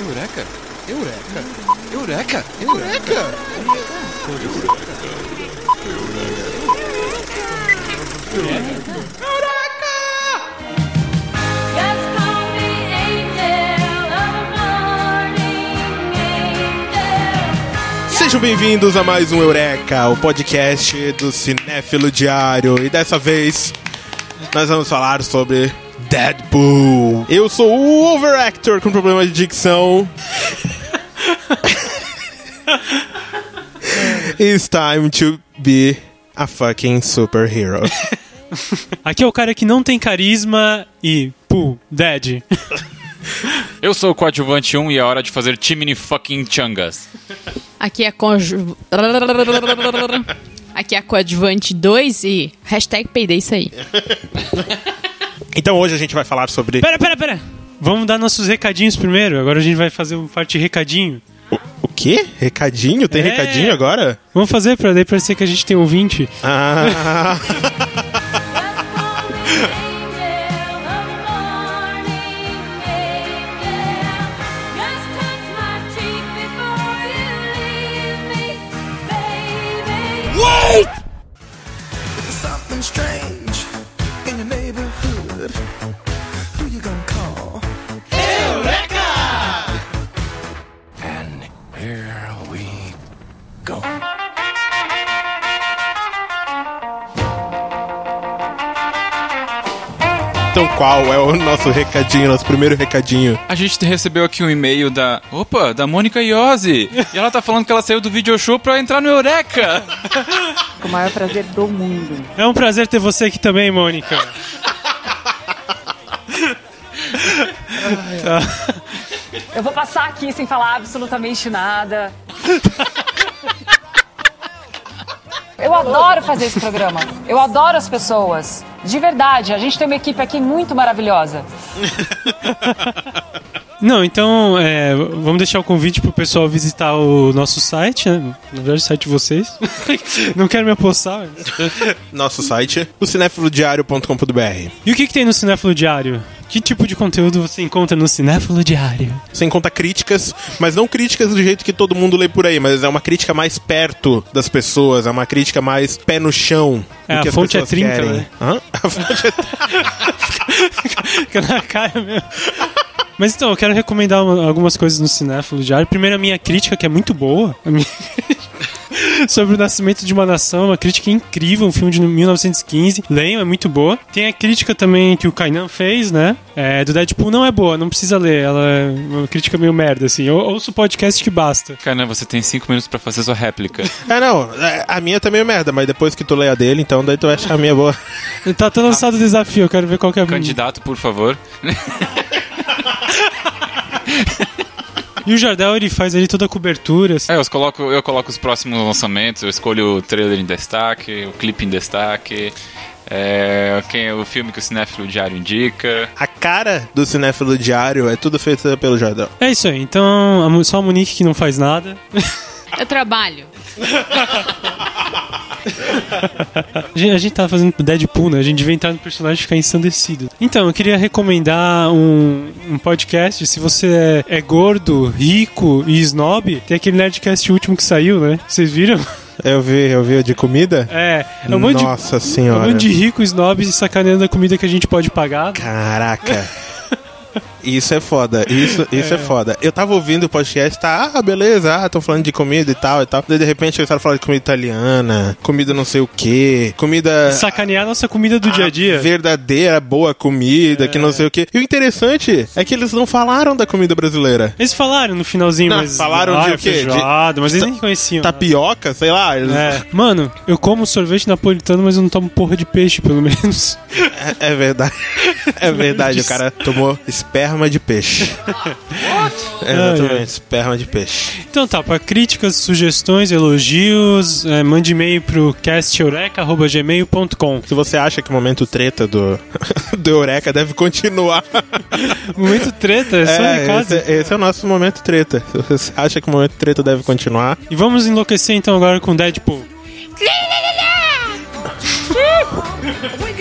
Eureka! Eureka! Eureka! Eureka! Angel of morning, angel. Sejam bem-vindos a mais um Eureka, o podcast do Cinéfilo Diário. E dessa vez nós vamos falar sobre Deadpool. Eu sou o Overactor com problema de dicção. It's time to be a fucking superhero. Aqui é o cara que não tem carisma e. Poo, dead. Eu sou o coadjuvante 1 e é hora de fazer Chimney fucking Changas. Aqui é conju... Aqui é a coadjuvante 2 e hashtag peidei isso aí. Então hoje a gente vai falar sobre. Pera, pera, pera. Vamos dar nossos recadinhos primeiro. Agora a gente vai fazer uma parte de recadinho. O, o quê? Recadinho? Tem É. recadinho agora? Vamos fazer pra daí parecer que a gente tem ouvinte. Ah. qual é o nosso recadinho, nosso primeiro recadinho? A gente recebeu aqui um e-mail da. Opa, da Mônica Iose. E ela tá falando que ela saiu do video show pra entrar no Eureka. Com o maior prazer do mundo. É um prazer ter você aqui também, Mônica. Eu vou passar aqui sem falar absolutamente nada. Eu adoro fazer esse programa. Eu adoro as pessoas. De verdade, a gente tem uma equipe aqui muito maravilhosa. Não, então é, vamos deixar o convite pro pessoal visitar o nosso site, né? Na verdade, o site de vocês. Não quero me apossar. mas- Nosso site, o cinefilodiario.com.br. E o que, que tem no Cinéfilo Diário? Que tipo de conteúdo você encontra no Cinéfilo Diário? Você encontra críticas, mas não críticas do jeito que todo mundo lê por aí, mas é uma crítica mais perto das pessoas, é uma crítica mais pé no chão. É, a fonte é pessoas trinca, querem. né? Hã? A fonte é Fica na cara mesmo. Mas então, eu quero recomendar uma- algumas coisas no Cinéfilo Diário. Primeiro, a minha crítica, que é muito boa. A minha- Sobre o Nascimento de uma Nação, uma crítica incrível, um filme de 1915. Leiam, é muito boa. Tem a crítica também que o Kainan fez, né? É, do Deadpool não é boa, não precisa ler. Ela é uma crítica meio merda, assim. Ou, ouça o podcast que basta. Cara, você tem cinco minutos pra fazer sua réplica. É, não, é, a minha também é merda, mas depois que tu lê a dele, então daí tu vai achar a minha boa. Tá, tá lançado o desafio, eu quero ver qual que é a Candidato, por favor. E o Jardel, ele faz ali toda a cobertura. assim. É, eu coloco, eu coloco os próximos lançamentos, eu escolho o trailer em destaque, o clipe em destaque, é, quem, o filme que o Cinéfilo Diário indica. A cara do cinéfilo diário é tudo feito pelo Jardel. É isso aí, então só a Monique que não faz nada. Eu trabalho. A gente, tava fazendo Deadpool, né? A gente devia entrar no personagem e ficar ensandecido. Então, eu queria recomendar um, um podcast. Se você é, é gordo, rico e snob, tem aquele Nerdcast último que saiu, né? Vocês viram? Eu vi, eu vi o de comida? É, é um monte de. Nossa É um senhora. monte de rico e snob sacaneando a comida que a gente pode pagar. Caraca. Isso é foda, isso, isso é. foda. Eu tava ouvindo o podcast, tá, ah, beleza, ah, tão falando de comida e tal e tal. Daí de repente começaram a falar de comida italiana, comida não sei o que, comida. Sacanear a nossa comida do dia a dia. Verdadeira, boa comida, que não sei o que. E o interessante é que eles não falaram da comida brasileira. Eles falaram no finalzinho, Não, mas. falaram ah, de é o quê? De- feijoada, mas eles nem conheciam. né? Tapioca, sei lá. eles- É. Mano, eu como sorvete napolitano, mas eu não tomo porra de peixe, pelo menos. É, é verdade. É verdade, o cara tomou esperma de peixe. Exatamente, esperma de peixe. Então tá, para críticas, sugestões, elogios, é, mande e-mail pro casteureka.gmail.com. Se você acha que o momento treta do, do Eureka deve continuar. Momento treta, é só É, recado. esse, é- esse é o nosso momento treta. Se você acha que o momento treta deve continuar. E vamos enlouquecer então agora com Deadpool. We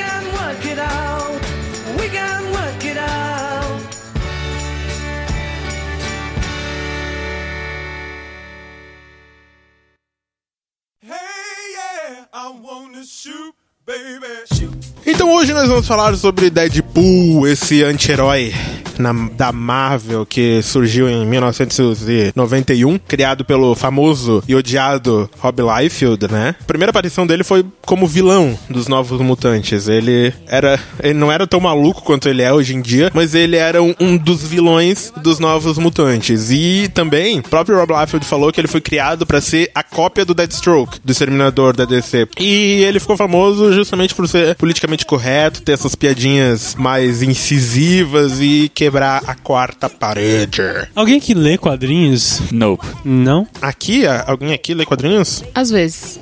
shoot, baby. Shoot. Então hoje nós vamos falar sobre Deadpool, esse anti-herói na- da Marvel que surgiu em 1991, criado pelo famoso e odiado Rob Liefeld, né? A primeira aparição dele foi como vilão dos Novos Mutantes. Ele era, ele não era tão maluco quanto ele é hoje em dia, mas ele era um, um dos vilões dos Novos Mutantes. E também, o próprio Rob Liefeld falou que ele foi criado pra ser a cópia do Deathstroke, do Exterminador da DC. E ele ficou famoso justamente por ser politicamente correto, ter essas piadinhas mais incisivas e quebrar a quarta parede. Alguém que lê quadrinhos? Nope. Não? Aqui, alguém aqui lê quadrinhos? Às vezes.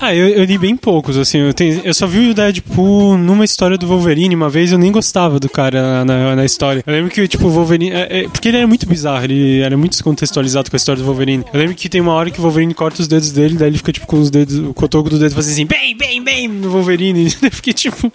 Ah, eu, eu li bem poucos, assim. Eu, tenho- eu só vi o Deadpool numa história do Wolverine. Uma vez eu nem gostava do cara na, na, história. Eu lembro que, tipo, o Wolverine. é- é- porque ele era muito bizarro, ele era muito descontextualizado com a história do Wolverine. Eu lembro que tem uma hora que o Wolverine corta os dedos dele, daí ele fica, tipo, com os dedos, o cotoco do dedo fazendo assim, bem, bem, bem, no Wolverine. Eu fiquei, tipo,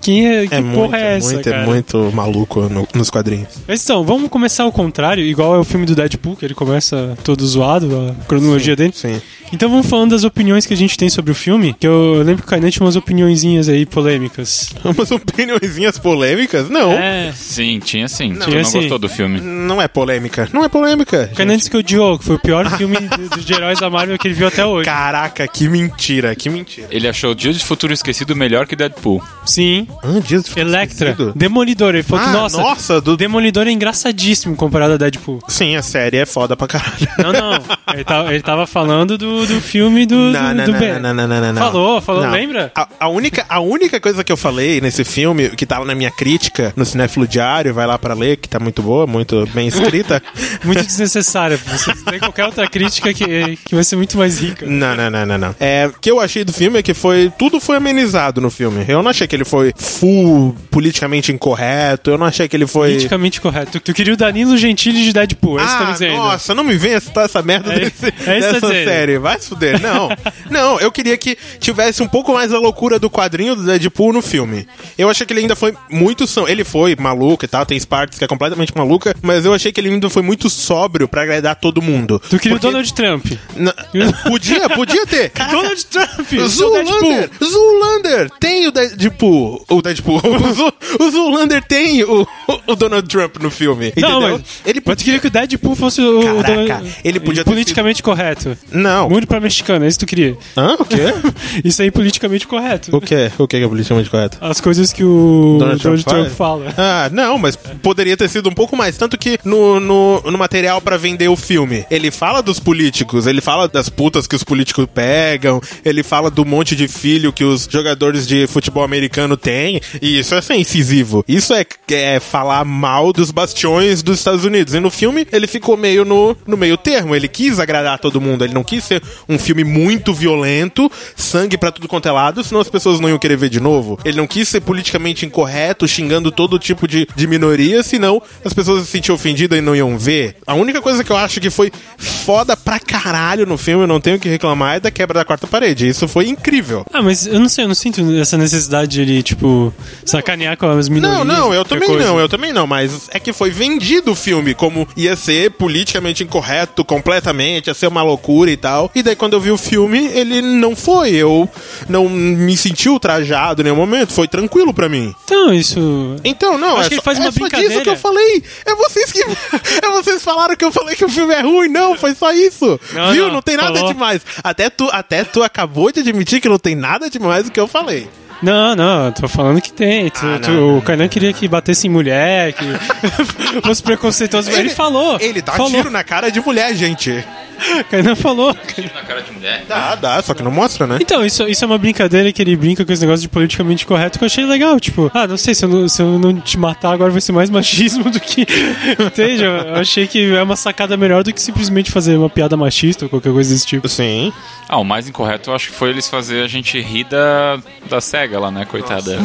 quem é. Que É porra muito, é essa? muito, cara? é muito maluco no- nos quadrinhos. Mas então, vamos começar ao contrário, igual é o filme do Deadpool, que ele começa todo zoado, a cronologia dele. Sim. Então vamos falando das opiniões que a gente tem sobre o filme, que eu lembro que o Kainan tinha umas opiniõezinhas aí polêmicas. Umas opiniõezinhas polêmicas? Não. É. Sim, tinha sim. Tu Tinha não sim. gostou do filme. Não é polêmica. Não é polêmica. O Kainan disse que odiou, que foi o pior filme de, de heróis da Marvel que ele viu até hoje. Caraca, que mentira, que mentira. Ele achou Dia de Futuro Esquecido melhor que Deadpool. Sim. Ah, Dias de Electra. Esquecido. Demolidor. Ele falou Ah, que, nossa, nossa, do... Demolidor é engraçadíssimo comparado a Deadpool. Sim, a série é foda pra caralho. Não, não. Ele, tá- ele tava falando do, do filme do, Não, do, não, do não, Ben. Não, não, não. Falou, falou, lembra? A, a única, a única coisa que eu falei nesse filme, que tava na minha crítica, no Cinéfilo Diário, vai lá pra ler, que tá muito boa, muito bem escrita. Muito desnecessária. Você tem qualquer outra crítica que, que vai ser muito mais rica. Não, não, não, não, não. É, o que eu achei do filme é que foi. Tudo foi amenizado no filme. Eu não achei que ele foi full politicamente incorreto. Eu não achei que ele foi. Politicamente correto. Tu, tu queria o Danilo Gentili de Deadpool, é isso que tá me Ah, dizendo. nossa, não me venha citar essa merda É- desse, é tá dessa dizendo. série. Vai se fuder. Não. não, eu queria que tivesse um pouco mais a loucura do quadrinho do Deadpool no filme. Eu achei que ele ainda foi muito. são- Ele foi maluco e tal, tem partes que é completamente maluca, mas eu achei que ele ainda foi muito sóbrio pra agradar todo mundo. Tu queria Porque- o Donald Trump. Na- Podia, podia ter. Caraca, Donald Trump! Zoolander! Zoolander tem o Deadpool. O Deadpool. O, Zo- o Zoolander tem o, o Donald Trump no filme. Não, entendeu? mas, ele mas tu queria que o Deadpool fosse o, Caraca, Donald- ele podia ter politicamente correto. Não. Mundo pra mexicano, é isso que tu queria. Hã? O quê? Isso aí, politicamente correto. O quê? O que é politicamente correto? As coisas que o Donald Donald, Trump Trump, fala. Ah, não, mas poderia ter sido um pouco mais. Tanto que no, no, no material pra vender o filme, ele fala dos políticos, ele fala das putas que os políticos pegam, ele fala do monte de filho que os jogadores de futebol americano têm, e isso é ser incisivo. Isso é, é falar mal dos bastiões dos Estados Unidos. E no filme, ele ficou meio no, no meio termo. Ele quis agradar todo mundo, ele não quis ser um filme muito violento, sangue pra tudo quanto é lado, senão as pessoas não iam querer ver de novo. Ele não quis ser politicamente incorreto, xingando todo tipo de, de minoria, senão as pessoas se sentiam ofendidas e não iam ver. A única coisa que eu acho que foi foda pra caralho no filme, eu não tenho o que reclamar, é da quebra da quarta parede. Isso foi incrível. Ah, mas eu não sei, eu não sinto essa necessidade de ele, tipo, sacanear com as minorias. Não, não, eu também coisa. não, eu também não, mas é que foi vendido o filme como ia ser politicamente incorreto completamente, ia ser uma loucura e tal. E daí quando eu vi o filme, ele não foi. Eu não me senti ultrajado em nenhum momento, foi tranquilo pra mim. Então, isso. Então, não, Acho é que ele só, faz uma é só brincadeira. disso que eu falei. É vocês que. é vocês falaram que eu falei que o filme é ruim. Não, foi só isso. Não, Viu? não, Não, tem nada falou. demais. Até tu, até tu acabou de admitir que não tem nada demais do que eu falei. Não, não, eu tô falando que tem. Tu- Ah, tu- não. o Kainan queria que batesse em mulher, que fosse preconceituoso. Ele, falou. Ele dá falou. tiro na cara de mulher, gente. Kainan falou. Na cara de mulher. Dá, dá, só que não mostra, né? Então, isso, isso é uma brincadeira que ele brinca com esse negócio de politicamente correto que eu achei legal. Tipo, ah, não sei, se eu não, se eu não te matar agora vai ser mais machismo do que. Entende? Eu achei que é uma sacada melhor do que simplesmente fazer uma piada machista ou qualquer coisa desse tipo. Sim. Ah, o mais incorreto eu acho que foi eles fazer a gente rir da, da SEGA lá, né, coitada.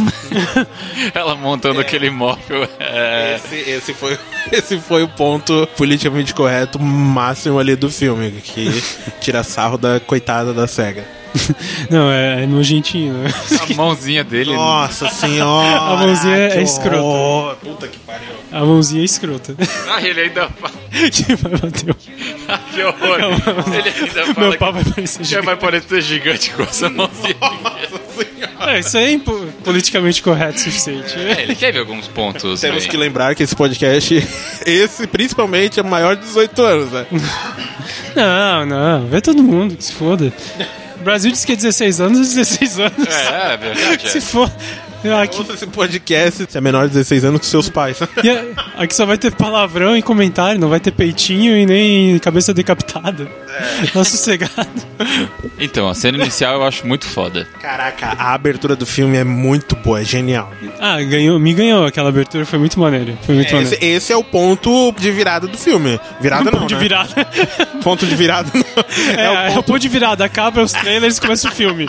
Ela montando aquele móvel. É... Esse, esse, foi, esse foi o ponto politicamente correto máximo ali do filme, que tira sarro da coitada da SEGA. Não, é, é nojentinho, né? A mãozinha dele. Nossa senhora! A mãozinha é escrota. horror. Puta que pariu. A mãozinha é escrota. Ah, ele ainda que vai bater. Que horror. Ele ainda fala Meu pau vai parecer já gigante. vai parecer gigante com essa mãozinha. É, isso é impo- politicamente correto o suficiente. É, ele teve alguns pontos. Temos aí. que lembrar que esse podcast, esse principalmente, é maior de 18 anos, né? Não, não, vê todo mundo, que se foda. O Brasil diz que é 16 anos, é 16 anos. É, é verdade. é. Se for. Aqui, Ouça esse podcast, você é menor de 16 anos que seus pais. aqui só vai ter palavrão e comentário, não vai ter peitinho e nem cabeça decapitada. Tá sossegado. Então, a cena inicial eu acho muito foda. Caraca, a abertura do filme é muito boa, é genial. Ah, ganhou, me ganhou aquela abertura, foi muito maneiro. Foi muito Esse, maneiro. esse é o ponto de virada do filme. Virada não, de né? virada. Ponto de virada não. É, É, o é o ponto, ponto de virada. Acaba os trailers e começa o filme.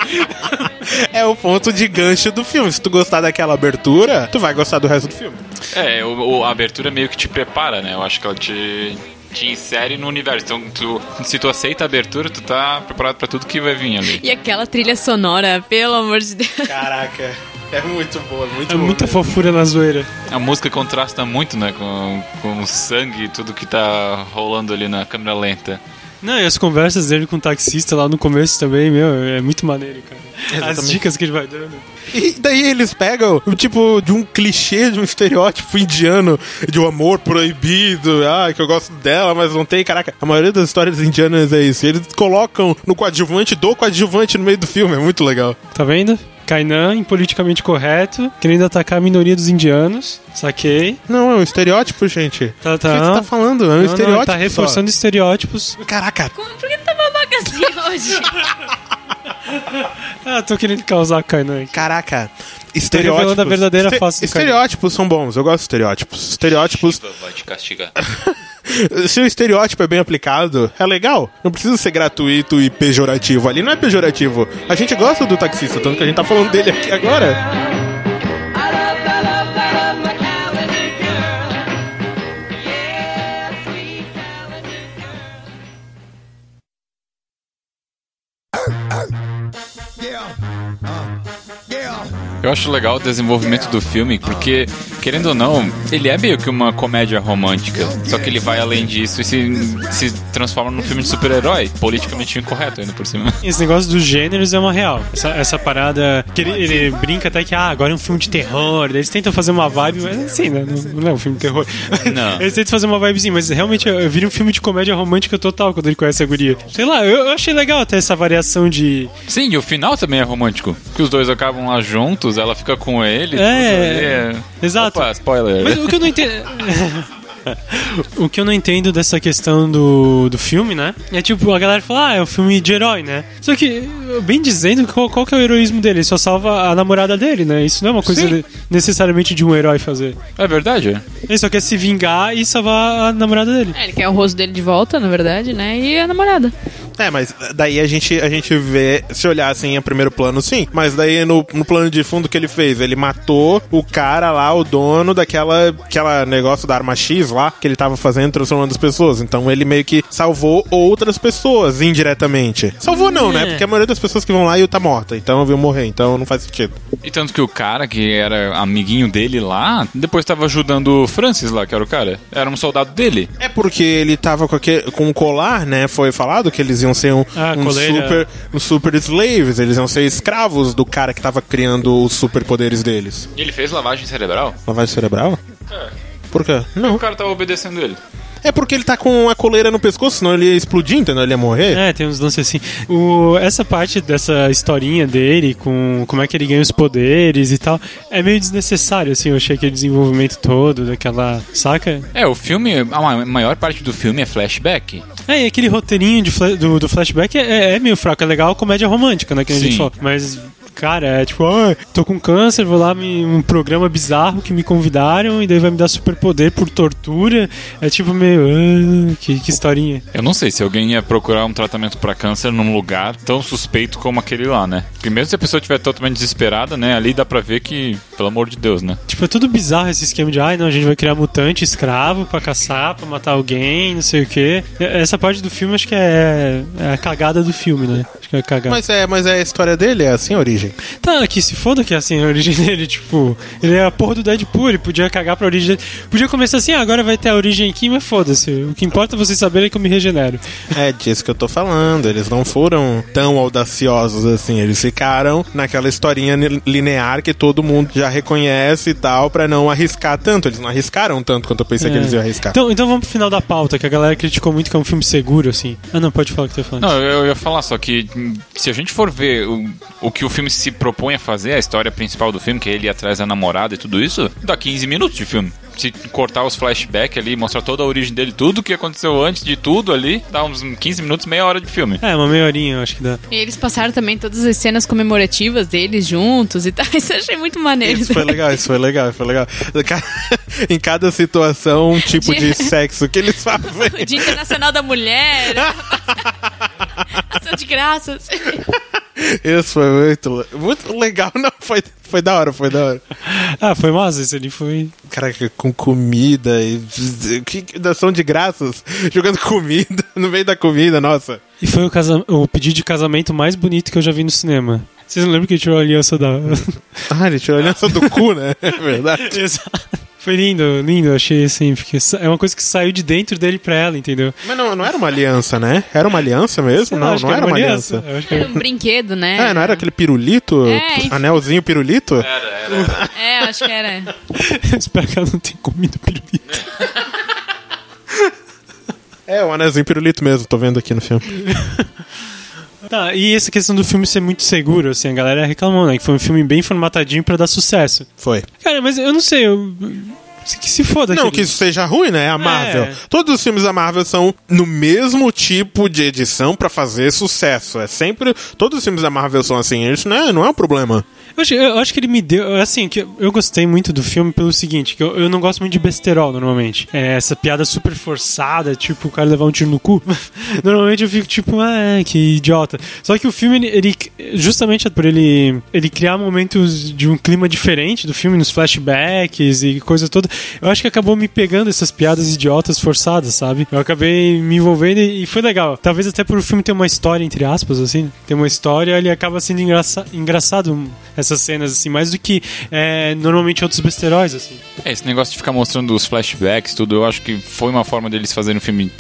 é o ponto de gancho do filme. Se tu gostar daquela abertura, tu vai gostar do resto do filme. É, o, o- a abertura meio que te prepara, né? Eu acho que ela te, te insere no universo. Então, tu, se tu aceita a abertura, tu tá preparado pra tudo que vai vir ali. E aquela trilha sonora, pelo amor de Deus. Caraca, é muito boa, muito É boa. muita fofura na zoeira. A música contrasta muito, né? Com, com o sangue e tudo que tá rolando ali na câmera lenta. Não, e as conversas dele com o taxista lá no começo também, meu, é muito maneiro, cara. As Exatamente. dicas que ele vai dando. E daí eles pegam, tipo, de um clichê, de um estereótipo indiano de um amor proibido, ah, que eu gosto dela, mas não tem. Caraca, a maioria das histórias indianas é isso. Eles colocam no coadjuvante do coadjuvante no meio do filme, é muito legal. Tá vendo? Kainan, impoliticamente correto, querendo atacar a minoria dos indianos. Saquei. Não, é um estereótipo, gente. Tá, O tá. que você tá falando? É um Não, não, estereótipo. tá reforçando estereótipos. só. Caraca, Por que tá babaca assim hoje? Ah, tô querendo causar Kainan aqui. caraca. Estereótipos. revelando a verdadeira Este- face do Estereótipos são bons, eu gosto de estereótipos. Estereótipos Vai te castigar. Se o estereótipo é bem aplicado, é legal. Não precisa ser gratuito e pejorativo. Ali não é pejorativo. A gente gosta do taxista, tanto que a gente tá falando dele aqui agora. Eu acho legal o desenvolvimento do filme, porque, querendo ou não, ele é meio que uma comédia romântica. Só que ele vai além disso e se, se transforma num filme de super-herói, politicamente incorreto ainda por cima. Esse negócio dos gêneros é uma real. Essa, essa parada. Que ele, ele brinca até que, ah, agora é um filme de terror. Eles tentam fazer uma vibe, mas assim, né? Não, não é um filme de terror. Não. Eles tentam fazer uma vibezinha, mas realmente eu, eu vira um filme de comédia romântica total quando ele conhece a guria. Sei lá, eu, eu achei legal até essa variação de. Sim, e o final também é romântico. Que os dois acabam lá juntos, ela fica com ele. tudo É, exato. Opa, spoiler. Mas o que eu não entendo. O que eu não entendo dessa questão do, do filme, né? É tipo, a galera fala, ah, é um filme de herói, né? Só que, bem dizendo, qual, qual que é o heroísmo dele? Ele só salva a namorada dele, né? Isso não é uma coisa Sim. necessariamente de um herói fazer. É verdade? Ele só quer se vingar e salvar a namorada dele. É, ele quer o rosto dele de volta, na verdade, né? E a namorada. É, mas daí a gente, a gente vê, se olhar assim a primeiro plano, sim. Mas daí no, no plano de fundo que ele fez, ele matou o cara lá, o dono daquela aquela negócio da arma X lá, que ele tava fazendo, transformando as pessoas. Então ele meio que salvou outras pessoas indiretamente. Salvou não, né? É. Porque a maioria das pessoas que vão lá, tá morta. Então viu morrer. Então não faz sentido. E tanto que o cara que era amiguinho dele lá, depois tava ajudando o Francis lá, que era o cara. Era um soldado dele. É porque ele tava com, aquele, com um colar, né? Foi falado que eles iam ser um, Ah, um super, um super slaves, eles iam ser escravos do cara que tava criando os superpoderes deles. E ele fez lavagem cerebral? Lavagem cerebral? É. Por quê? Não. O cara tava obedecendo ele. É porque ele tá com a coleira no pescoço, senão ele ia explodir, entendeu? Ele ia morrer. É, tem uns lances assim. O, essa parte dessa historinha dele, com como é que ele ganha os poderes e tal, é meio desnecessário, assim. Eu achei aquele desenvolvimento todo, daquela. Saca? É, o filme, a ma- maior parte do filme é flashback. É, e aquele roteirinho de do, do flashback é, é meio fraco. É legal a comédia romântica, né? Que a gente falou. Mas. Cara, é tipo, ah, tô com câncer, vou lá me, um programa bizarro que me convidaram e daí vai me dar superpoder por tortura. É tipo meio. ah, que, que historinha. Eu não sei se alguém ia procurar um tratamento pra câncer num lugar tão suspeito como aquele lá, né? Primeiro, se a pessoa estiver totalmente desesperada, né? Ali dá pra ver que, pelo amor de Deus, né? Tipo, é tudo bizarro esse esquema de, ai, não, a gente vai criar mutante escravo pra caçar, pra matar alguém, não sei o quê. Essa parte do filme acho que é, é a cagada do filme, né? Acho que vai cagar. Mas é, mas é a história dele, é assim a origem. Tá, que se foda que é assim a origem dele, tipo, ele é a porra do Deadpool, ele podia cagar pra origem dele. Podia começar assim, ah, agora vai ter a origem aqui, mas foda-se. O que importa é vocês saberem que eu me regenero. É disso que eu tô falando. Eles não foram tão audaciosos assim. Eles ficaram naquela historinha linear que todo mundo já reconhece e tal, pra não arriscar tanto. Eles não arriscaram tanto quanto eu pensei que É. eles iam arriscar. Então, então vamos pro final da pauta, que a galera criticou muito que é um filme seguro, assim. Ah, não, pode falar o que tu ia falando. Não, eu, eu ia falar, só que hum, se a gente for ver o, o que o filme se propõe a fazer, a história principal do filme, que é ele atrás da namorada e tudo isso, dá 15 minutos de filme. Se cortar os flashbacks ali, mostrar toda a origem dele, tudo o que aconteceu antes de tudo ali, dá uns 15 minutos, meia hora de filme. É, uma meia horinha, eu acho que dá. E eles passaram também todas as cenas comemorativas deles juntos e tal. Isso eu achei muito maneiro. Isso foi legal, isso foi legal, isso foi legal. Em cada situação, um tipo de sexo que eles fazem. O Dia Internacional da Mulher. Ação de graças. Isso foi muito, muito legal. Não, foi, foi da hora, foi da hora. Ah, foi massa, esse ali foi. Caraca, com comida e. Que que- ação de graças. Jogando comida no meio da comida, nossa. E foi o, casa... o pedido de casamento mais bonito que eu já vi no cinema. Vocês não lembram que ele tirou a aliança da. Ah, ele tirou a aliança do cu, né? É verdade. Exato. Foi lindo, lindo, achei assim, porque é uma coisa que saiu de dentro dele pra ela, entendeu? Mas não, não era uma aliança, né? Era uma aliança mesmo? Lá, não, não que era uma aliança. Que Era um brinquedo, né? É, não era aquele pirulito? É. Anelzinho pirulito? É, acho que era. Espero que ela não tenha comido pirulito. É, o anelzinho pirulito mesmo, tô vendo aqui no filme. Tá, e essa questão do filme ser muito seguro, assim, a galera reclamou, né? Que foi um filme bem formatadinho pra dar sucesso. Foi. Cara, mas eu não sei, eu... que se foda. Não aquele- que isso seja ruim, né? A Marvel. É. Todos os filmes da Marvel são no mesmo tipo de edição pra fazer sucesso. É sempre. Todos os filmes da Marvel são assim. Isso não é, não é um problema. Eu acho, eu acho que ele me deu. Assim, que eu- gostei muito do filme pelo seguinte: que eu, eu não gosto muito de besterol normalmente. É, essa piada super forçada, tipo o cara levar um tiro no cu. normalmente eu fico tipo, ah, que idiota. Só que o filme, ele, ele- justamente por ele, ele criar momentos de um clima diferente do filme, nos flashbacks e coisa toda, eu acho que acabou me pegando essas piadas idiotas forçadas, sabe? Eu acabei me envolvendo e, e foi legal. Talvez até por o filme ter uma história, entre aspas, assim. Tem uma história, ele acaba sendo engraça engraçado essas cenas, assim, mais do que é, normalmente outros besteróis, assim. É, esse negócio de ficar mostrando os flashbacks, tudo, eu acho que foi uma forma deles fazerem um filme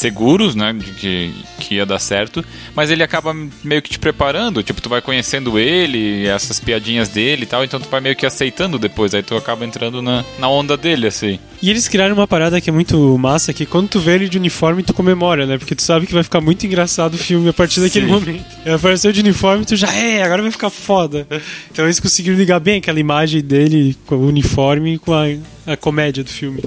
seguros, né, de que, que ia dar certo, mas ele acaba meio que te preparando, tipo, tu vai conhecendo ele, essas piadinhas dele e tal, então tu vai meio que aceitando depois, aí tu acaba entrando na, na onda dele, assim. E eles criaram uma parada que é muito massa, que quando tu vê ele de uniforme, tu comemora, né? Porque tu sabe que vai ficar muito engraçado o filme a partir daquele Sim. momento. Ele apareceu de uniforme, tu já, é, agora vai ficar foda. Então eles conseguiram ligar bem aquela imagem dele com o uniforme com a, a comédia do filme.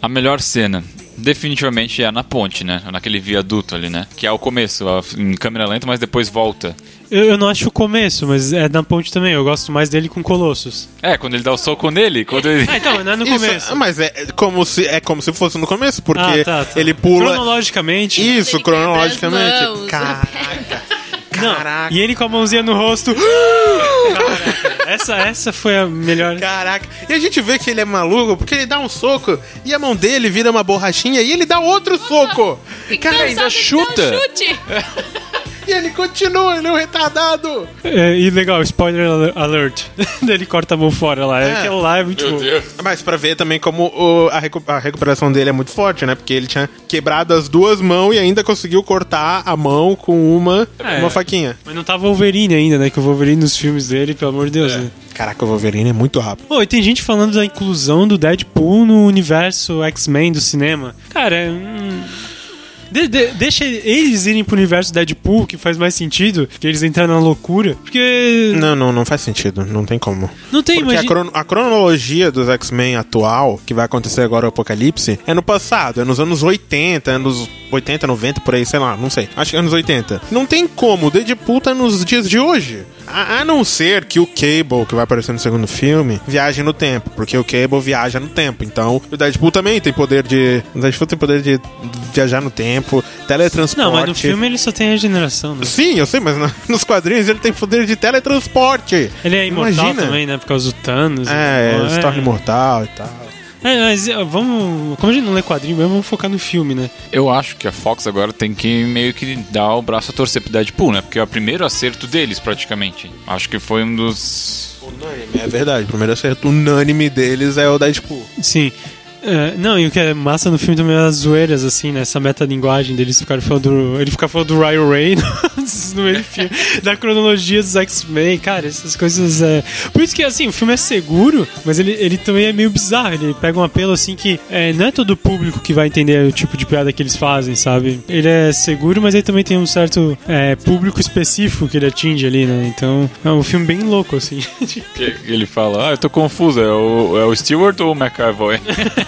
A melhor cena, definitivamente é na ponte, né, naquele viaduto ali, né, que é o começo, em câmera lenta, mas depois volta. Eu, eu não acho o começo, mas é na ponte também. Eu gosto mais dele com Colossus. É, quando ele dá o soco nele, quando ele... Ah, então, não é no Isso, começo. mas é é como se é como se fosse no começo, porque Ah, tá, tá. ele pula. Cronologicamente. Isso, cronologicamente. mãos. Caraca. Não. E ele com a mãozinha no rosto. Caraca, essa, essa foi a melhor. Caraca. E a gente vê que ele é maluco porque ele dá um soco e a mão dele vira uma borrachinha e ele dá outro soco. Cara, ainda chuta. Um chute. E ele continua, ele é um retardado. É, e legal, spoiler al- alert. ele corta a mão fora lá. É. Aquela lá é muito bom. Mas pra ver também como o- a, recu- a recuperação dele é muito forte, né? Porque ele tinha quebrado as duas mãos e ainda conseguiu cortar a mão com uma, É. uma faquinha. Mas não tava Wolverine ainda, né? Que o Wolverine nos filmes dele, pelo amor de Deus, né? Caraca, o Wolverine é muito rápido. Pô, e tem gente falando da inclusão do Deadpool no universo X-Men do cinema. Cara, hum, de- de- deixa eles irem pro universo Deadpool, que faz mais sentido, que eles entrarem na loucura. Porque. Não, não, não faz sentido. Não tem como. Não tem, Porque a, imagina. crono- a cronologia dos X-Men atual, que vai acontecer agora o Apocalipse, é no passado, é nos anos 80, é nos 80, 90, por aí, sei lá, não sei. Acho que é anos 80. Não tem como, o Deadpool tá nos dias de hoje. A, a não ser que o Cable, que vai aparecer no segundo filme, viaje no tempo, porque o Cable viaja no tempo. Então, o Deadpool também tem poder de. O Deadpool tem poder de viajar no tempo, teletransporte. Não, mas no filme ele só tem regeneração, né? Sim, eu sei, mas na- nos quadrinhos ele tem poder de teletransporte. Ele é imortal Imagina. também, né? Por causa do Thanos. É, Pô, ele se torna imortal e tal. É, mas é, vamos. Como a gente não lê quadrinho mesmo, vamos focar no filme, né? Eu acho que a Fox agora tem que meio que dar o braço a torcer pro Deadpool, né? Porque é o primeiro acerto deles, praticamente. Acho que foi um dos. Unânime, é verdade. O primeiro acerto unânime deles é o Deadpool. Sim. É, não, e o que é massa no filme também é as zoeiras, assim, né? Essa metalinguagem deles ficarem falando do, Ele fica falando do Ryan Reynolds no meio do filme, da cronologia dos X-Men, cara, essas coisas é. Por isso que, assim, o filme é seguro, mas ele, ele também é meio bizarro. Ele pega um apelo, assim, que é, não é todo público que vai entender o tipo de piada que eles fazem, sabe? Ele é seguro, mas ele também tem um certo é, público específico que ele atinge ali, né? Então é um filme bem louco, assim. Ele fala, ah, eu tô confuso, é o, é o Stewart ou o McAvoy?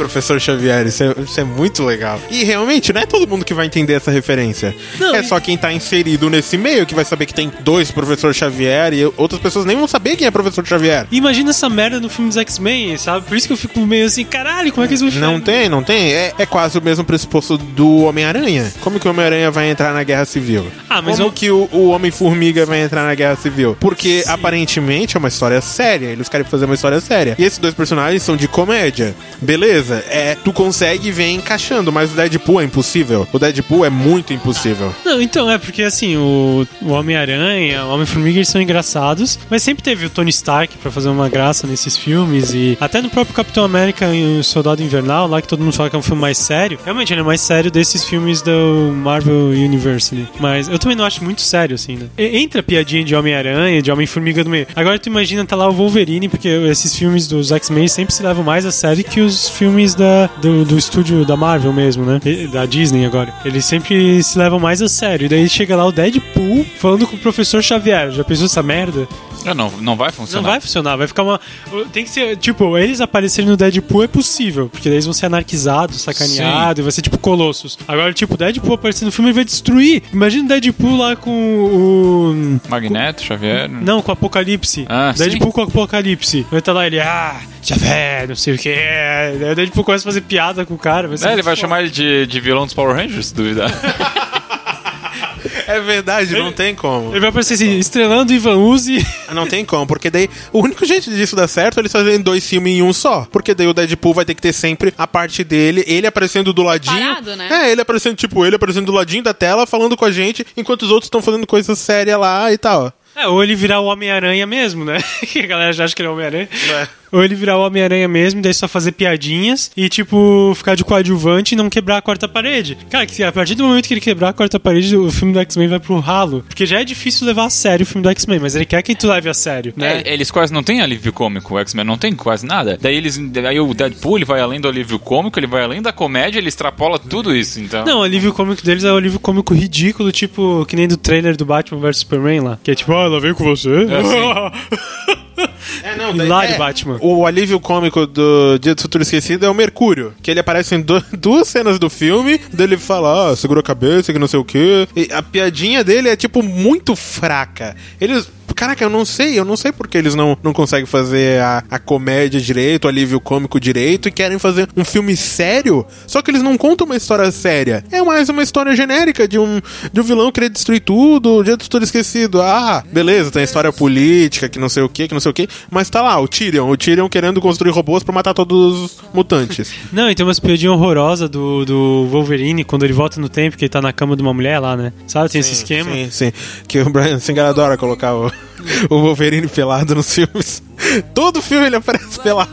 professor Xavier, isso é, isso é muito legal. E realmente, não é todo mundo que vai entender essa referência. Não, é e- só quem tá inserido nesse meio que vai saber que tem dois professor Xavier e outras pessoas nem vão saber quem é professor Xavier. Imagina essa merda no filme dos X-Men, sabe? Por isso que eu fico meio assim, caralho, como é que eles vão chegar- Não tem, não tem. É, é quase o mesmo pressuposto do Homem-Aranha. Como que o Homem-Aranha vai entrar na Guerra Civil? Ah, mas Como eu- que o, o Homem-Formiga vai entrar na Guerra Civil? Porque aparentemente é uma história séria. Eles querem fazer uma história séria. E esses dois personagens são de comédia. Beleza, é, tu consegue ver encaixando, mas o Deadpool é impossível. O Deadpool é muito impossível. Não, então, é porque assim, o, o Homem-Aranha, o Homem-Formiga, eles são engraçados, mas sempre teve o Tony Stark pra fazer uma graça nesses filmes e até no próprio Capitão América e o Soldado Invernal, lá que todo mundo fala que é um filme mais sério, realmente ele é mais sério desses filmes do Marvel Universe, né? Mas eu também não acho muito sério, assim, né? E- Entra piadinha de Homem-Aranha, de Homem-Formiga no meio. Agora tu imagina tá lá o Wolverine, porque esses filmes dos X-Men sempre se levam mais a sério que os filmes da, do, do estúdio da Marvel mesmo, né? Da Disney agora. Eles sempre se levam mais a sério. E daí chega lá o Deadpool falando com o professor Xavier. Já pensou essa merda? Ah, não, não vai Não funcionar. vai funcionar, vai ficar uma. Tem que ser. Tipo, eles aparecerem no Deadpool é possível, porque daí eles vão ser anarquizados, sacaneados, e vai ser tipo Colossus. Agora, tipo, Deadpool aparecer no filme ele vai destruir. Imagina o Deadpool lá com o. Magneto, Xavier. Não, com o Apocalipse. Ah, Deadpool com o Apocalipse. Vai estar lá ele, ah, Xavier, não sei o que. Daí o Deadpool começa a fazer piada com o cara. Vai ser É, ele vai foda. chamar ele de, de vilão dos Power Rangers, se duvidar. É verdade, não tem como. Ele vai aparecer assim, estrelando Ivan Uzi. Não tem como, porque daí o único jeito disso dar certo é eles fazerem dois filmes em um só. Porque daí o Deadpool vai ter que ter sempre a parte dele, ele aparecendo do ladinho. Parado, né? É, ele aparecendo, tipo, ele aparecendo do ladinho da tela, falando com a gente, enquanto os outros estão fazendo coisa séria lá e tal. É, ou ele virar o Homem-Aranha mesmo, né? que a galera já acha que ele é o Homem-Aranha. É. Ou ele virar o Homem-Aranha mesmo, daí só fazer piadinhas e, tipo, ficar de coadjuvante e não quebrar a quarta parede. Cara, que a partir do momento que ele quebrar a quarta parede, o filme do X-Men vai pro ralo. Porque já é difícil levar a sério o filme do X-Men, mas ele quer que tu leve a sério, né? É, eles quase não têm alívio cômico, o X-Men não tem quase nada. Daí eles. Aí o Deadpool ele vai além do alívio cômico, ele vai além da comédia, ele extrapola tudo isso, então. Não, o alívio cômico deles é o alívio cômico ridículo, tipo, que nem do trailer do Batman vs Superman lá. Que é tipo, ah, ela veio com você? É, não, Hilário, Batman. O alívio cômico do Dia do Futuro Esquecido é o Mercúrio, que ele aparece em du- duas cenas do filme, dele fala, ah, segura a cabeça, que não sei o quê. E a piadinha dele é, tipo, muito fraca. Eles... Caraca, eu não sei, eu não sei porque eles não, não conseguem fazer a, a comédia direito, o alívio cômico direito e querem fazer um filme sério, só que eles não contam uma história séria. É mais uma história genérica de um, de um vilão querer destruir tudo, o dia do futuro esquecido. Ah, beleza, tem a história política, que não sei o que, que não sei o que, mas tá lá, o Tyrion, o Tyrion querendo construir robôs pra matar todos os mutantes. Não, e tem umas piadinhas horrorosas do, do Wolverine quando ele volta no tempo, que ele tá na cama de uma mulher lá, né? Sabe, tem esse esquema. Sim, sim. Que o Brian Singer adora colocar o, o Wolverine pelado nos filmes. Todo filme ele aparece pelado.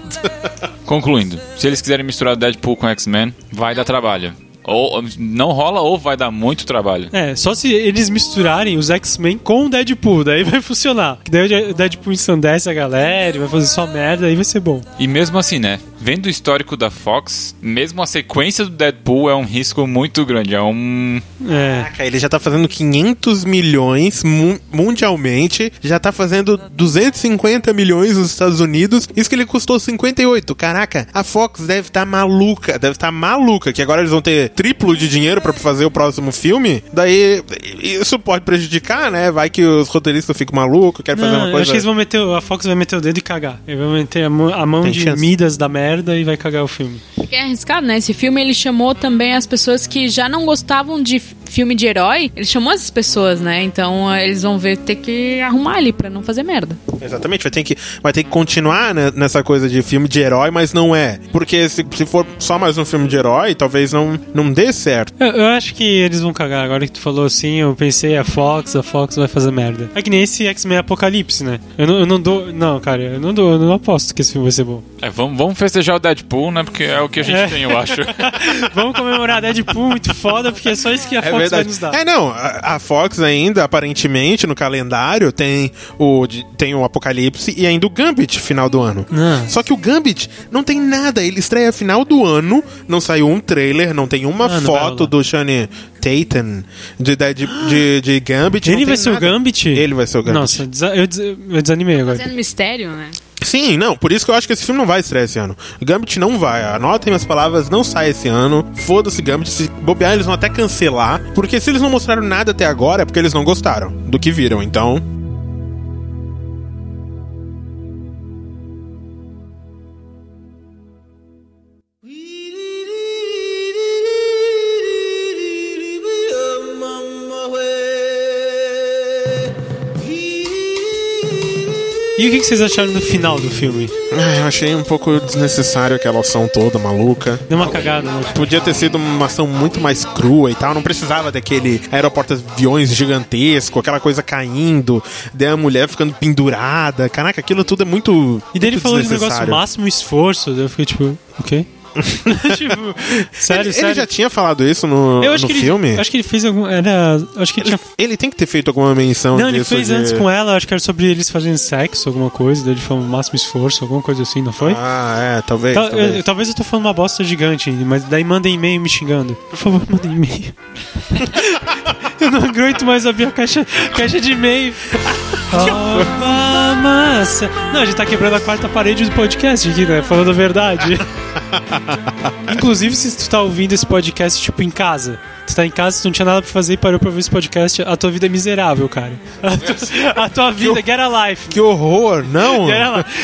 Concluindo, se eles quiserem misturar Deadpool com o X-Men, vai dar trabalho. Ou não rola ou vai dar muito trabalho. É, só se eles misturarem os X-Men com o Deadpool, daí vai funcionar. Que daí o Deadpool ensandece a galera, e vai fazer só merda, aí vai ser bom. E mesmo assim, né? Vendo o histórico da Fox, mesmo a sequência do Deadpool é um risco muito grande. É um. É. Caraca, ele já tá fazendo 500 milhões mu- mundialmente, já tá fazendo 250 milhões nos Estados Unidos, isso que ele custou 58. Caraca, a Fox deve estar maluca, deve estar maluca, que agora eles vão ter triplo de dinheiro pra fazer o próximo filme. Daí isso pode prejudicar, né? Vai que os roteiristas ficam malucos, querem fazer Não, uma eu coisa. acho que eles vão meter, a Fox vai meter o dedo e cagar. Ele vai meter a mão, a mão de chance. Midas da merda e vai cagar o filme. Porque é arriscado, né? Esse filme ele chamou também as pessoas que já não gostavam de filme de herói, ele chamou essas pessoas, né? Então eh, eles vão ver ter que arrumar ali pra não fazer merda. Exatamente, vai ter que, vai ter que continuar né, nessa coisa de filme de herói, mas não é. Porque se, se for só mais um filme de herói, talvez não, não dê certo. Eu, eu acho que eles vão cagar. Agora que tu falou assim, eu pensei, a Fox, a Fox vai fazer merda. É que nem esse X-Men Apocalipse, né? Eu não, eu não dou. Não, cara, eu não dou, eu não aposto que esse filme vai ser bom. É, vamos, vamos festejar o Deadpool, né? Porque é o que a gente É. tem, eu acho. Vamos comemorar Deadpool muito foda, porque é só isso que a É Fox vai verdade. nos dar. É, não, a, Fox ainda, aparentemente, no calendário, tem o, tem o Apocalipse e ainda o Gambit final do ano. Ah. Só que o Gambit não tem nada, ele estreia final do ano, não saiu um trailer, não tem uma Ah, vai foto do Shane Tatum de, de, de, de Gambit. não Ele tem vai ser o nada. Gambit? Ele vai ser o Gambit. Nossa, eu, des- eu desanimei agora. Fazendo mistério, né? Sim, não, por isso que eu acho que esse filme não vai estrear esse ano. Gambit não vai, anotem minhas palavras, não sai esse ano. Foda-se Gambit, se bobear eles vão até cancelar, porque se eles não mostraram nada até agora é porque eles não gostaram do que viram, então... E o que vocês acharam do final do filme? Ah, eu achei um pouco desnecessário aquela ação toda maluca. Deu uma cagada, né? Podia ter sido uma ação muito mais crua e tal. Não precisava daquele aeroporto-aviões gigantesco, aquela coisa caindo, daí a mulher ficando pendurada. Caraca, aquilo tudo é muito. E daí ele falou de negócio máximo esforço, daí eu fiquei tipo, o quê? tipo, sério, ele, sério. ele já tinha falado isso no, eu acho no que ele, filme? Acho que ele fez algum. Era. Acho que ele Ele, tinha. ele tem que ter feito alguma menção Não, ele fez de- antes com ela, acho que era sobre eles fazendo sexo, alguma coisa, daí ele falou máximo esforço, alguma coisa assim, não foi? Ah, é, talvez. Tal- talvez. eu- talvez eu tô falando uma bosta gigante, mas daí mandem e-mail me xingando. Por favor, mandem e-mail. eu não aguento mais abrir a caixa, caixa de e-mail. Oh, massa. Não, a gente tá quebrando a quarta parede do podcast aqui, né? Falando a verdade. Inclusive, se tu tá ouvindo esse podcast, tipo, em casa. Tu tá em casa, tu não tinha nada pra fazer e parou pra ouvir esse podcast, a tua vida é miserável, cara. A tua, a tua vida, get a life. Que horror, não?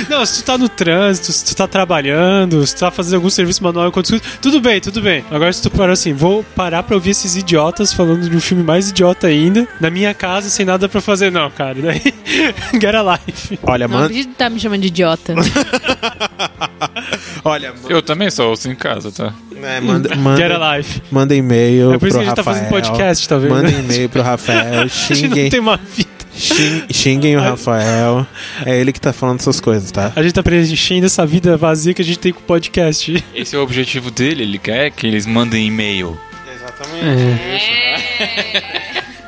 Não, se tu tá no trânsito, se tu tá trabalhando, se tu tá fazendo algum serviço manual enquanto escuta, tudo bem, tudo bem. Agora se tu parou assim, vou parar pra ouvir esses idiotas falando de um filme mais idiota ainda, na minha casa, sem nada pra fazer, não, cara. Daí, get a life. Olha, Não manda. acredito que tá me chamando de idiota. Olha, Eu também só ouço em casa, tá? É, manda, Get manda, a life. manda e-mail É por isso pro que a gente tá Rafael. fazendo podcast, tá vendo? Manda e-mail pro Rafael. A gente não Xinguem, tem uma vida. xing- xinguem o Rafael. É ele que tá falando essas coisas, tá? A gente tá preenchendo essa vida vazia que a gente tem com o podcast. Esse é o objetivo dele, ele quer que eles mandem e-mail.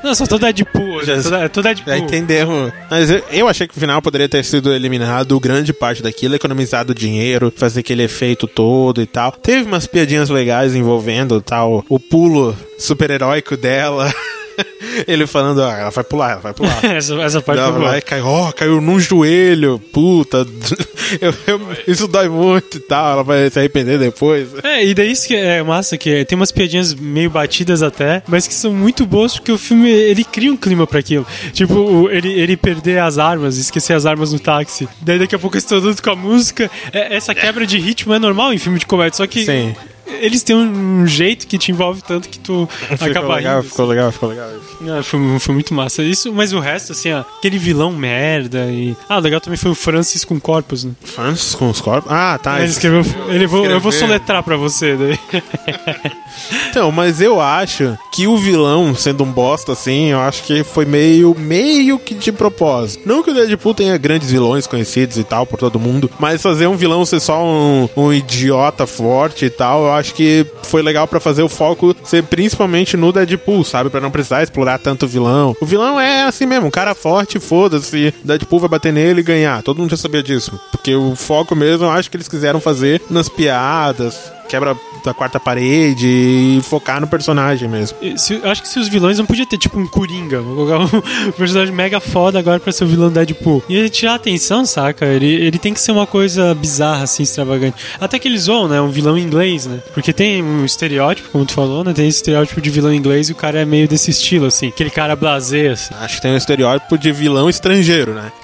Não, só tô Deadpool. Já- Tô, tô Deadpool. Já entendemos. Mas eu, eu achei que o final poderia ter sido eliminado grande parte daquilo, economizado dinheiro, fazer aquele efeito todo e tal. Teve umas piadinhas legais envolvendo tal o pulo super-heróico dela. Ele falando, ah, ela vai pular, ela vai pular. essa, essa parte Ela vai cai, ó, caiu num joelho, puta. Eu- eu- isso dói muito e tal, ela vai se arrepender depois. É, e daí isso que é massa, que tem umas piadinhas meio batidas até, mas que são muito boas porque o filme, ele cria um clima pra aquilo. Tipo, ele, ele perder as armas, esquecer as armas no táxi. Daí daqui a pouco eles estão dando com a música. É, essa quebra de ritmo é normal em filme de comédia, só que Sim. Eles têm um jeito que te envolve tanto que tu Ficou acaba legal, rindo. ficou legal, ficou legal. Ah, foi, foi muito massa. Isso, mas o resto, assim, ó, aquele vilão merda e. Ah, legal também foi o Francis com corpos, né? Francis com os corpos? Ah, tá. ele escreveu. Ele vou, eu vou soletrar pra você daí. Então, mas eu acho que o vilão, sendo um bosta assim, eu acho que foi meio, meio que de propósito. Não que o Deadpool tenha grandes vilões conhecidos e tal por todo mundo, mas fazer um vilão ser só um, um idiota forte e tal, eu acho que foi legal pra fazer o foco ser principalmente no Deadpool, sabe? Pra não precisar explorar tanto o vilão. O vilão é assim mesmo, um cara forte, foda-se. Deadpool vai bater nele e ganhar. Todo mundo já sabia disso. Porque o foco mesmo, eu acho que eles quiseram fazer nas piadas, quebra da quarta parede e focar no personagem mesmo. Se- acho que se os vilões não podia ter tipo um Coringa, vou colocar um personagem mega foda agora pra ser o vilão do Deadpool. E tirar a atenção, saca? Ele, ele tem que ser uma coisa bizarra, assim, extravagante. Até que eles zoam, né? Um vilão inglês, né? Porque tem um estereótipo, como tu falou, né? Tem esse estereótipo de vilão inglês e o cara é meio desse estilo, assim. Aquele cara blasé, assim. Acho que tem um estereótipo de vilão estrangeiro, né?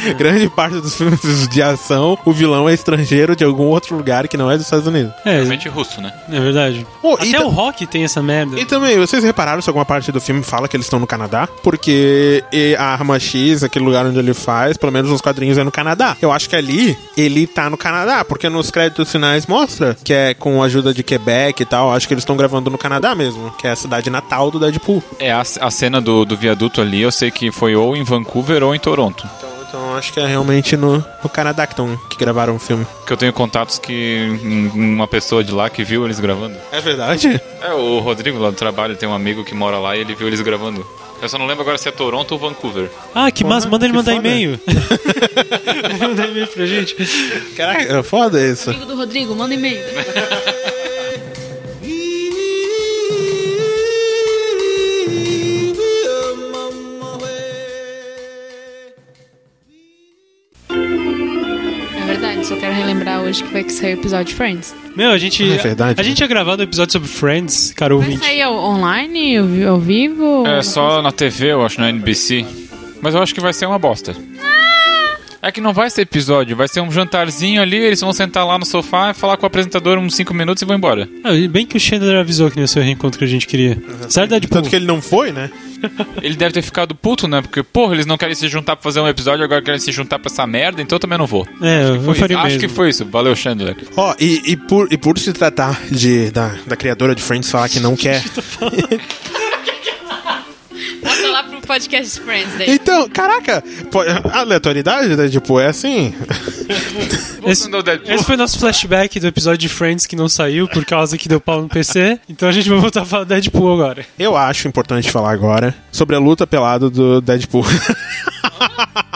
Que grande parte dos filmes de ação, o vilão é estrangeiro de algum outro lugar que não é dos Estados Unidos. É, Geralmente russo, né? É verdade. Oh, Até o rock tem essa merda. E também, vocês repararam se alguma parte do filme fala que eles estão no Canadá? Porque e a Arma X, aquele lugar onde ele faz, pelo menos nos quadrinhos é no Canadá. Eu acho que ali ele tá no Canadá, porque nos créditos finais mostra que é com a ajuda de Quebec e tal. Acho que eles estão gravando no Canadá mesmo, que é a cidade natal do Deadpool. É, a, a cena do, do viaduto ali, eu sei que foi ou em Vancouver ou em Toronto. Então, então acho que é realmente no, no Canadá que, tão, que gravaram o filme. Que eu tenho contatos que um- uma pessoa de lá que viu eles gravando. É verdade? É, o Rodrigo lá do trabalho tem um amigo que mora lá e ele viu eles gravando. Eu só não lembro agora se é Toronto ou Vancouver. Ah, que massa. Manda ele mandar e-mail. Manda e-mail pra gente. Caraca, é foda isso. Amigo do Rodrigo, manda e-mail. sair o episódio de Friends. Meu, a gente. É verdade. A gente tinha gravado um episódio sobre Friends, cara Vai ouvinte. sair ao- online, ao vi- ao vivo? É só na TV, eu acho, na NBC. Mas eu acho que vai ser uma bosta. É que não vai ser episódio, vai ser um jantarzinho ali, eles vão sentar lá no sofá, falar com o apresentador uns 5 minutos e vão embora. Ah, e bem que o Chandler avisou que não ia ser o reencontro que a gente queria. Sério, Deadpool? Tanto que ele não foi, né? Ele deve ter ficado puto, né? Porque, porra, eles não querem se juntar pra fazer um episódio, agora querem se juntar pra essa merda, então eu também não vou. É, eu Foi faria isso. Acho que foi isso. Valeu, Chandler. Ó, e, e, por, e por se tratar de, da, da criadora de Friends falar que não quer. Bota lá pro podcast Friends daí. Então, caraca, pô, aleatoriedade, né? Tipo, é assim. Esse, esse foi nosso flashback do episódio de Friends que não saiu por causa que deu pau no PC. Então a gente vai voltar a falar do Deadpool agora. Eu acho importante falar agora sobre a luta pelada do Deadpool.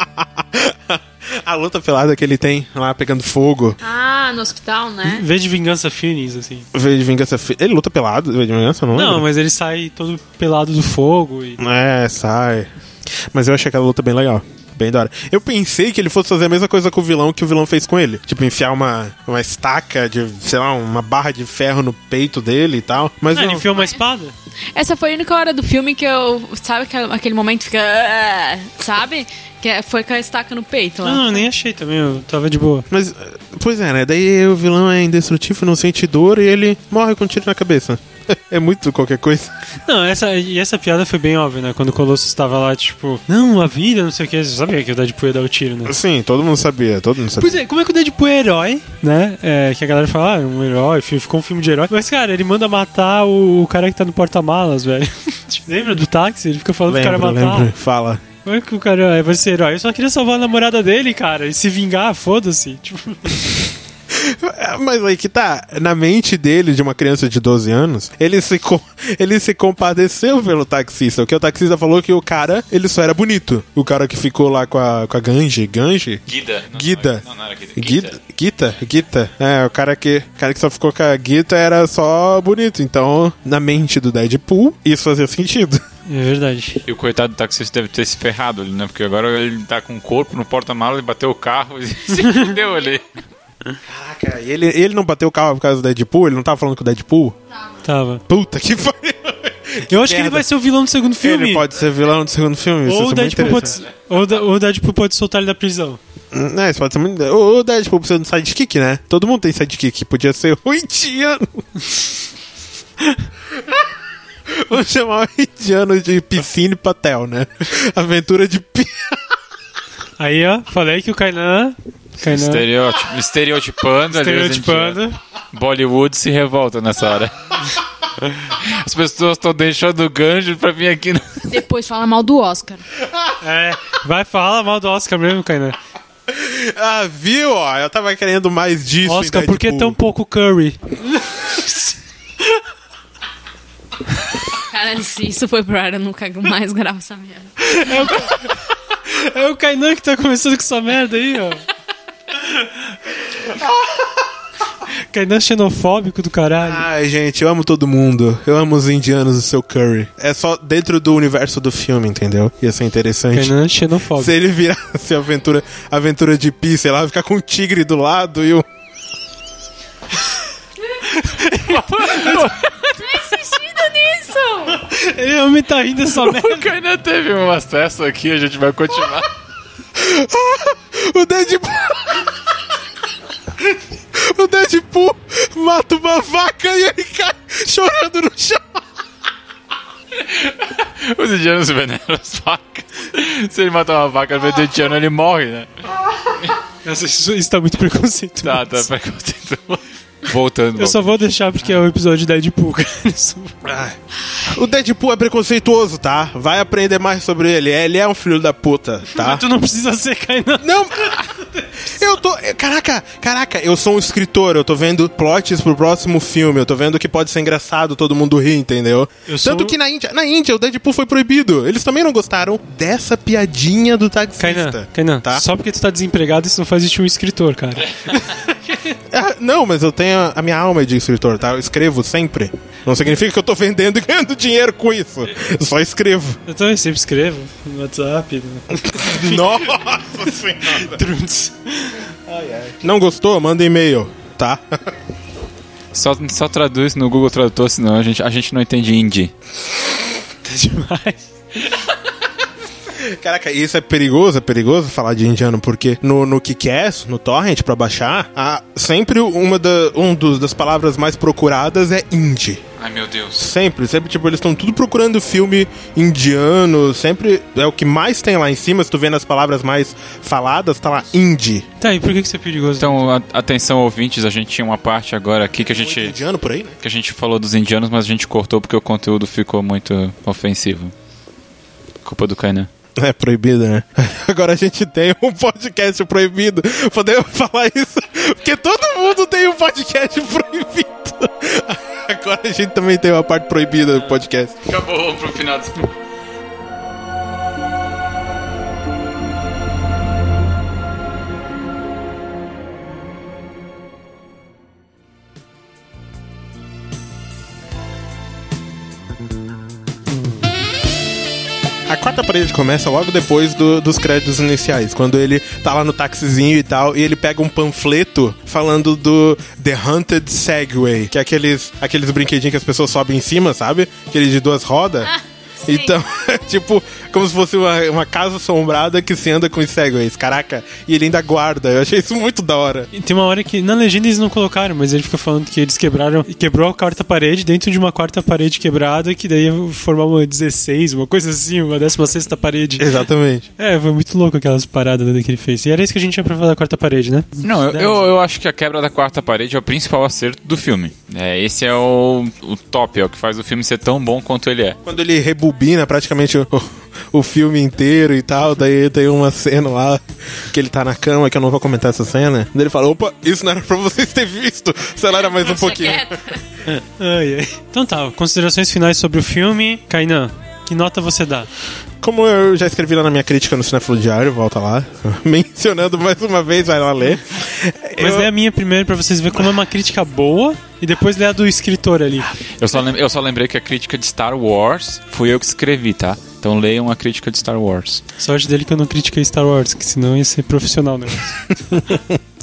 a luta pelada que ele tem lá pegando fogo. Ah, no hospital, né? Vê de vingança feelings, assim. V de vingança. Ele luta pelado, V de vingança, não Não, lembro. mas ele sai todo pelado do fogo e. É, sai. Mas eu achei aquela luta bem legal. Bem da hora. Eu pensei que ele fosse fazer a mesma coisa com o vilão que o vilão fez com ele. Tipo, enfiar uma, uma estaca de, sei lá, uma barra de ferro no peito dele e tal. Mas Ah, ele não. enfiou uma espada? Essa foi a única hora do filme que eu. Sabe aquele, aquele momento que fica. "Ah", Sabe? Que é- foi com a estaca no peito lá. Não, eu nem achei também, eu tava de boa. Mas, pois é, né? Daí o vilão é indestrutível, não sente dor e ele morre com um tiro na cabeça. É muito qualquer coisa. Não, essa, e essa piada foi bem óbvia, né? Quando o Colossus tava lá, tipo, não, a vida, não sei o que, você sabia que o Deadpool ia dar o tiro, né? Sim, todo mundo sabia, todo mundo sabia. Pois é, como é que o Deadpool é herói, né? É, que a galera fala, ah, é um herói, fi- ficou um filme de herói. Mas, cara, ele manda matar o, o cara que tá no porta-malas, velho. Lembra do táxi? Ele fica falando pro Lembro, cara matar. lembro. Fala. Como é que o cara vai ser herói? Eu só queria salvar a namorada dele, cara, e se vingar, foda-se. Tipo, É, Mas aí que tá, na mente dele, de uma criança de 12 anos, ele se, co- ele se compadeceu pelo taxista. O que o taxista falou que o cara, ele só era bonito. O cara que ficou lá com a, com a Ganji, Ganji? Guida. Não, Guida. Não, não era Guida. Guita, Guita, Guita. É, o cara que, o cara que só ficou com a Guita era só bonito. Então, na mente do Deadpool, isso fazia sentido. é verdade. E o coitado do taxista deve ter se ferrado ali, né? Porque agora ele tá com o corpo no porta-malas, ele bateu o carro e se fudeu ali. Caraca, e ele, ele não bateu o carro por causa do Deadpool? Ele não tava falando com o Deadpool? Tava. Puta que pariu. Eu acho que ele vai ser o vilão do segundo filme. Ele pode ser vilão do segundo filme. Isso Ou é o Deadpool pode, ou o Da- ou o Deadpool pode soltar ele da prisão. Hum, É, isso pode ser muito. O o Deadpool precisa de sidekick, né? Todo mundo tem sidekick. Podia ser o indiano. Vamos chamar o indiano de Piscine Patel, né? Aventura de pi... Aí, ó, falei que o Kainan. Kainan Estereotip- estereotipando estereotipando. Bollywood se revolta nessa hora. As pessoas estão deixando o ganjo pra vir aqui. No... Depois fala mal do Oscar. É, vai falar mal do Oscar mesmo, Kainan. Ah, viu? Ó, eu tava querendo mais disso. Oscar, por que tão pouco curry? Cara, se isso foi pro ar, eu nunca mais gravo essa merda. É o Kainan que tá começando com essa merda aí, ó. Kainan xenofóbico do caralho. Ai, gente, eu amo todo mundo. Eu amo os indianos do seu curry. É só dentro do universo do filme, entendeu? Ia ser interessante. Kainan xenofóbico. Se ele virasse aventura, aventura de Pi, sei lá, ficar com um tigre do lado e o. insistindo nisso! Ele realmente tá rindo dessa merda. O Kainan teve um acesso aqui, a gente vai continuar. O Deadpool. O Deadpool mata uma vaca e ele cai chorando no chão. Os indianos veneram as vacas. Se ele matar uma vaca no indiano, ele morre, né? Nossa, isso, isso tá muito preconceituoso. Tá, tá, preconceituoso. Voltando. Eu só vou deixar porque é o episódio de Deadpool, cara. O Deadpool é preconceituoso, tá? Vai aprender mais sobre ele. Ele é um filho da puta, tá? Tu não precisa ser Kainan. Não! Eu tô. Caraca, caraca, eu sou um escritor, eu tô vendo plots pro próximo filme, eu tô vendo que pode ser engraçado todo mundo rir, entendeu? Eu sou- Tanto que na Índia, na Índia o Deadpool foi proibido. Eles também não gostaram dessa piadinha do Kainan, taxista. Kainan, tá? só porque tu tá desempregado, isso não faz de ti um escritor, cara. Ah, não, mas eu tenho a, a minha alma é de escritor, tá? Eu escrevo sempre. Não significa que eu tô vendendo e ganhando dinheiro com isso. Eu só escrevo. Eu também sempre escrevo no WhatsApp. No... Nossa senhora. Não gostou? Manda e-mail, tá? Só, só traduz no Google Tradutor, senão a gente, a gente não entende hindi. Tá demais. Caraca, isso é perigoso, é perigoso falar de indiano, porque no, no Kickass, no Torrent, pra baixar, a, sempre uma da, um dos, das palavras mais procuradas é indie. Ai, meu Deus. Sempre, sempre, tipo, eles estão tudo procurando filme indiano, sempre é o que mais tem lá em cima, se tu vê nas palavras mais faladas, tá lá indie. Tá, e por que que isso é perigoso? Então, a- atenção ouvintes, a gente tinha uma parte agora aqui que a gente, Indiano por aí, né? que a gente falou dos indianos, mas a gente cortou porque o conteúdo ficou muito ofensivo. Culpa do Kainan. É proibido, né? Agora a gente tem um podcast proibido. Podemos falar isso? Porque todo mundo tem um podcast proibido. Agora a gente também tem uma parte proibida do podcast. Acabou, pro final A quarta parede começa logo depois do- dos créditos iniciais, quando ele tá lá no taxizinho e tal, e ele pega um panfleto falando do The Haunted Segway, que é aqueles, aqueles brinquedinhos que as pessoas sobem em cima, sabe? Aquele de duas rodas. Então, é tipo, como se fosse uma, uma casa assombrada que se anda com os segways, caraca. E ele ainda guarda. Eu achei isso muito da hora. E tem uma hora que na legenda eles não colocaram, mas ele fica falando que eles quebraram, quebrou a quarta parede dentro de uma quarta parede quebrada, que daí ia formar uma 16, uma coisa assim, uma 16 sexta parede. Exatamente. É, foi muito louco aquelas paradas que ele fez. E era isso que a gente tinha pra falar da quarta parede, né? Não, eu, eu, eu acho que a quebra da quarta parede é o principal acerto do filme. É, esse é o, o top, é o que faz o filme ser tão bom quanto ele é. Quando ele rebobina praticamente o, o filme inteiro e tal, daí tem uma cena lá que ele tá na cama, que eu não vou comentar essa cena. Daí ele fala: opa, isso não era pra vocês terem visto. Acelera mais um pouquinho. quieto. Ai, ai. Então tá, considerações finais sobre o filme. Kainan, que nota você dá? Como eu já escrevi lá na minha crítica no Cinefilo Diário, volta lá, mencionando mais uma vez, vai lá ler. Mas Eu- lê a minha primeiro pra vocês verem como é uma crítica boa e depois lê a do escritor ali. Eu só, lem- eu só lembrei que a crítica de Star Wars fui eu que escrevi, tá? Então leiam a crítica de Star Wars. Sorte dele que eu não critiquei Star Wars, que senão ia ser profissional o negócio.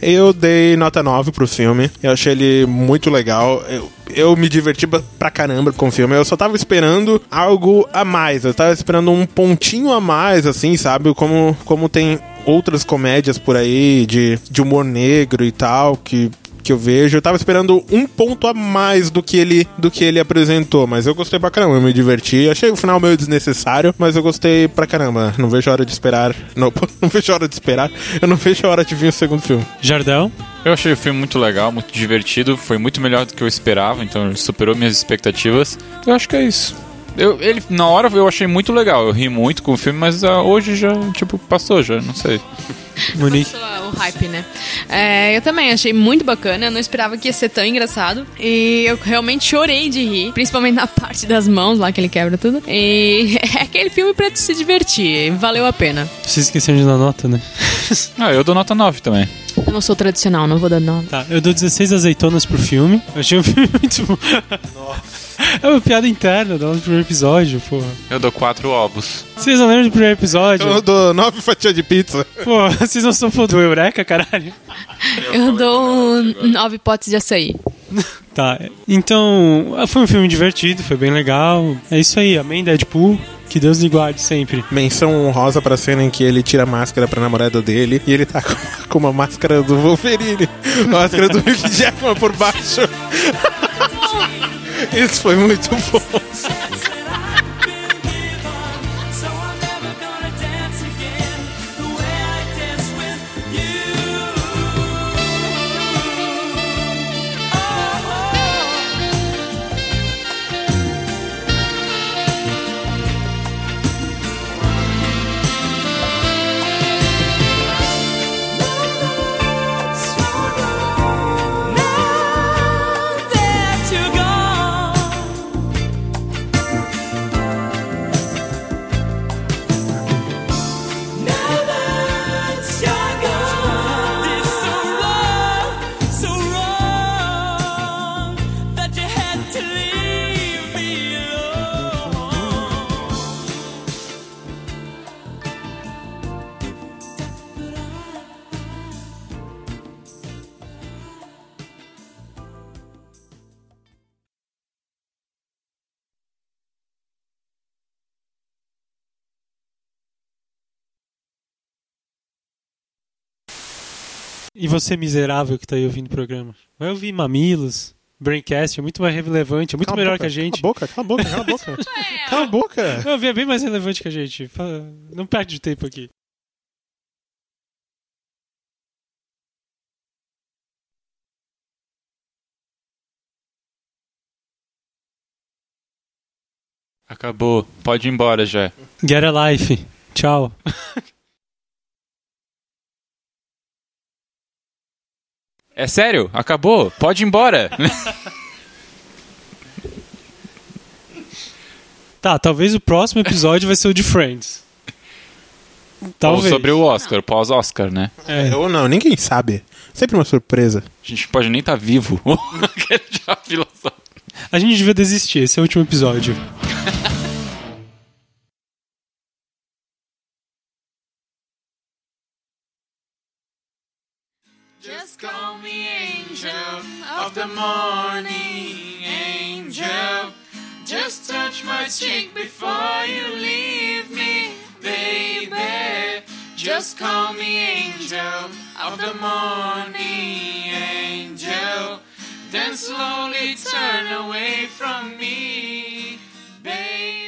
Eu dei nota 9 pro filme. Eu achei ele muito legal. Eu, eu me diverti pra caramba com o filme. Eu só tava esperando algo a mais. Eu tava esperando um pontinho a mais, assim, sabe? Como, como tem outras comédias por aí de, de humor negro e tal, que. Que eu vejo, eu tava esperando um ponto a mais do que ele do que ele apresentou, mas eu gostei pra caramba, eu me diverti. Achei o final meio desnecessário, mas eu gostei pra caramba. Não vejo a hora de esperar. Não, não vejo a hora de esperar. Eu não vejo a hora de vir o segundo filme. Jardel? Eu achei o filme muito legal, muito divertido, foi muito melhor do que eu esperava, então ele superou minhas expectativas. Eu acho que é isso. Eu, ele, na hora eu achei muito legal, eu ri muito com o filme, mas ah, hoje já, tipo, passou já, não sei. Monique? Passou o hype, né? É, eu também achei muito bacana. Eu não esperava que ia ser tão engraçado. E eu realmente chorei de rir. Principalmente na parte das mãos lá, que ele quebra tudo. E é aquele filme pra tu se divertir. Valeu a pena. Vocês esqueceram de dar nota, né? Ah, eu dou nota 9 também. Eu não sou tradicional, não vou dar nome. Tá, eu dou 16 azeitonas pro filme. Eu achei o filme muito bom. É uma piada interna do primeiro episódio, porra. Eu dou 4 ovos. Vocês não lembram do primeiro episódio? Eu dou nove fatias de pizza. Pô, vocês não são fã do Eureka, caralho? Eu dou nove potes de açaí. Tá, então, foi um filme divertido, foi bem legal. É isso aí, amém Deadpool. Que Deus lhe guarde sempre. Menção honrosa pra cena em que ele tira a máscara pra namorada dele e ele tá com, com uma máscara do Wolverine. Máscara do Hugh Jackman por baixo. Isso foi muito bom. E você, miserável que tá aí ouvindo o programa? Vai ouvir Mamilos, Braincast, é muito mais relevante, é muito Cala melhor boca, que a gente. Cala a boca, cala a boca, cala a boca. cala a boca. Não, é bem mais relevante que a gente. Não perde tempo aqui. Acabou. Pode ir embora já. Get a life. Tchau. É sério? Acabou? Pode ir embora. Tá, talvez o próximo episódio vai ser o de Friends. Ou Talvez. sobre o Oscar, pós-Oscar, né? É. Ou não, ninguém sabe. Sempre uma surpresa. A gente pode nem estar vivo. Já filosófico. A gente devia desistir, esse é o último episódio. the morning angel. Just touch my cheek before you leave me, baby. Just call me angel of the morning angel. Then slowly turn away from me, baby.